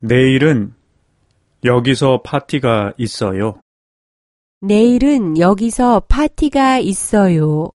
내일은 여기서 파티가 있어요. 내일은 여기서 파티가 있어요.